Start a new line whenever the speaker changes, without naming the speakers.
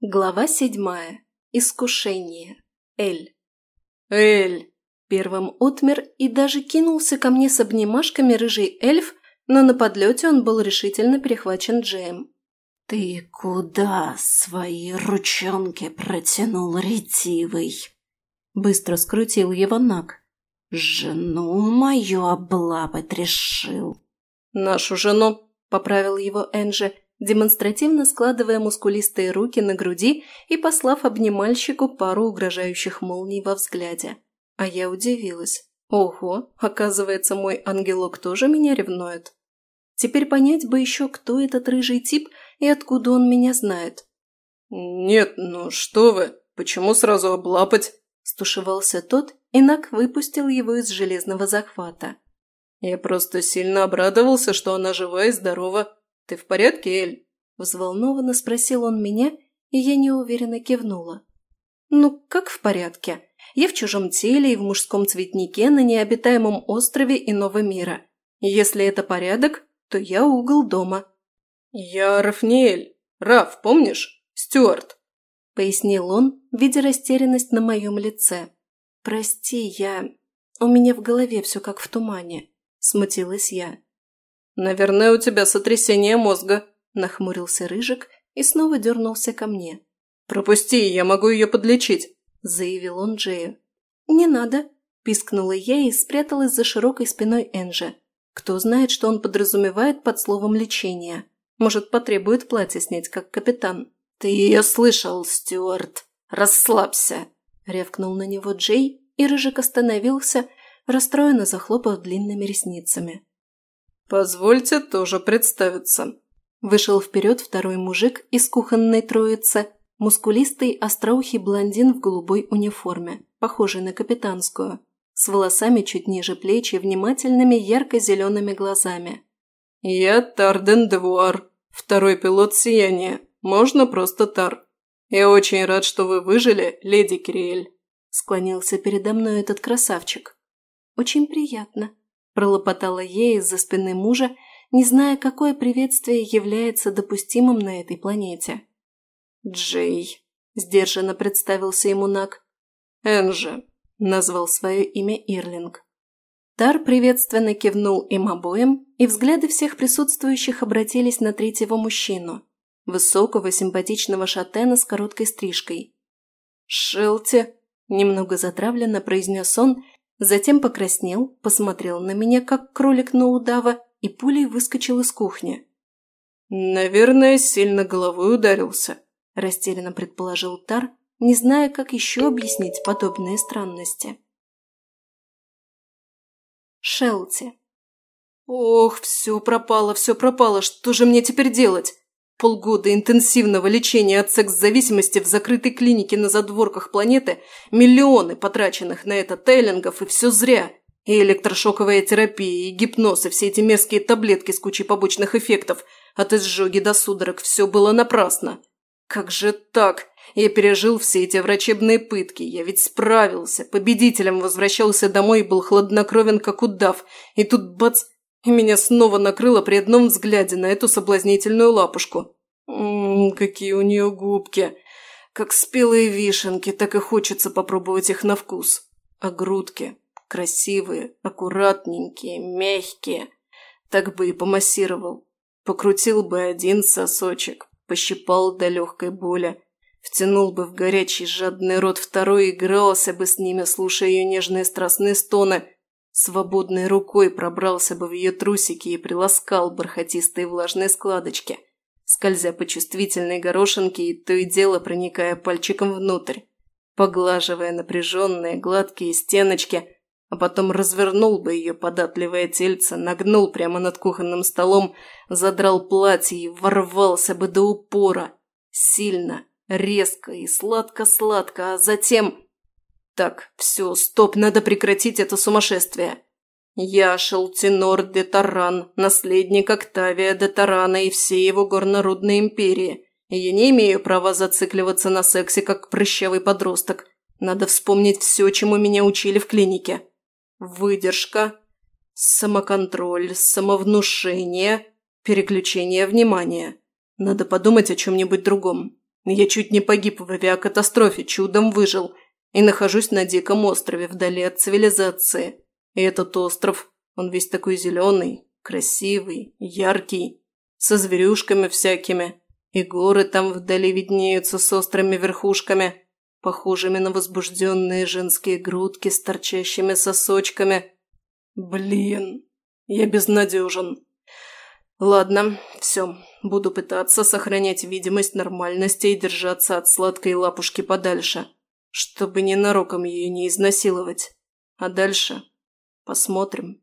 Глава седьмая. Искушение. Эль.
Эль!
Первым отмер и даже кинулся ко мне с обнимашками рыжий эльф, но на подлете он был решительно перехвачен Джейм.
«Ты куда свои ручонки протянул, ретивый?» Быстро скрутил его Нак. «Жену мою облапать решил».
«Нашу жену», — поправил его Энджи, — демонстративно складывая мускулистые руки на груди и послав обнимальщику пару угрожающих молний во взгляде. А я удивилась. Ого, оказывается, мой ангелок тоже меня ревнует. Теперь понять бы еще, кто этот рыжий тип и откуда он меня знает.
«Нет, ну что вы, почему сразу облапать?» Стушевался тот, и Нак выпустил его из железного захвата. «Я просто сильно обрадовался, что она жива и здорова», «Ты в порядке, Эль?»
Взволнованно спросил он меня, и я неуверенно кивнула. «Ну, как в порядке? Я в чужом теле и в мужском цветнике на необитаемом острове иного мира. Если это порядок, то я угол дома».
«Я Рафниэль. Раф, помнишь? Стюарт!»
Пояснил он, видя растерянность на моем лице. «Прости, я... У меня в голове все как в тумане», – смутилась я.
«Наверное, у тебя сотрясение мозга», – нахмурился Рыжик и снова дернулся ко мне. «Пропусти, я могу ее подлечить», – заявил он Джею.
«Не надо», – пискнула я и спряталась за широкой спиной Энжи. Кто знает, что он подразумевает под словом «лечение». Может, потребует платье снять, как капитан.
«Ты ее слышал, Стюарт! Расслабься!»
– рявкнул на него Джей, и Рыжик остановился, расстроенно захлопав длинными ресницами.
«Позвольте тоже представиться».
Вышел вперед второй мужик из кухонной троицы, мускулистый остроухий блондин в голубой униформе, похожий на капитанскую, с волосами чуть ниже плеч и внимательными ярко-зелеными глазами.
«Я Тарден Девуар, второй пилот Сияния, можно просто Тар. Я очень рад, что вы выжили, леди Кириэль», – склонился передо мной этот красавчик.
«Очень приятно», Пролопотала ей из-за спины мужа, не зная, какое приветствие является допустимым на этой планете.
«Джей», – сдержанно представился ему Нак. «Энджи», – назвал свое имя Ирлинг.
Тар приветственно кивнул им обоим, и взгляды всех присутствующих обратились на третьего мужчину, высокого симпатичного шатена с короткой стрижкой.
«Шелти», – немного затравленно произнес он, Затем покраснел, посмотрел на меня, как кролик на удава, и пулей выскочил из кухни. «Наверное, сильно головой ударился», – растерянно предположил Тар, не зная, как еще объяснить подобные странности.
Шелти.
«Ох, все пропало, все пропало, что же мне теперь делать?» Полгода интенсивного лечения от секс-зависимости в закрытой клинике на задворках планеты, миллионы потраченных на это тейлингов, и все зря. И электрошоковая терапия, и гипноз, и все эти мерзкие таблетки с кучей побочных эффектов. От изжоги до судорог все было напрасно. Как же так? Я пережил все эти врачебные пытки, я ведь справился, победителем возвращался домой и был хладнокровен, как удав. И тут бац, меня снова накрыло при одном взгляде на эту соблазнительную лапушку. Ммм, какие у нее губки. Как спелые вишенки, так и хочется попробовать их на вкус. А грудки красивые, аккуратненькие, мягкие. Так бы и помассировал. Покрутил бы один сосочек, пощипал до легкой боли. Втянул бы в горячий жадный рот второй и игрался бы с ними, слушая ее нежные страстные стоны – свободной рукой пробрался бы в ее трусики и приласкал бархатистые влажные складочки, скользя по чувствительной горошинке и то и дело проникая пальчиком внутрь, поглаживая напряженные гладкие стеночки, а потом развернул бы ее податливое тельце, нагнул прямо над кухонным столом, задрал платье и ворвался бы до упора. Сильно, резко и сладко-сладко, а затем... Так, все, стоп, надо прекратить это сумасшествие. Я Шелтинор де Таран, наследник Октавия де Тарана и всей его горнорудной империи. Я не имею права зацикливаться на сексе, как прыщавый подросток. Надо вспомнить все, чему меня учили в клинике. Выдержка, самоконтроль, самовнушение, переключение внимания. Надо подумать о чем-нибудь другом. Я чуть не погиб в авиакатастрофе, чудом выжил – и нахожусь на диком острове вдали от цивилизации. И этот остров, он весь такой зеленый, красивый, яркий, со зверюшками всякими. И горы там вдали виднеются с острыми верхушками, похожими на возбужденные женские грудки с торчащими сосочками. Блин, я безнадежен. Ладно, все, буду пытаться сохранять видимость нормальности и держаться от сладкой лапушки подальше чтобы ненароком ее не изнасиловать. А дальше посмотрим.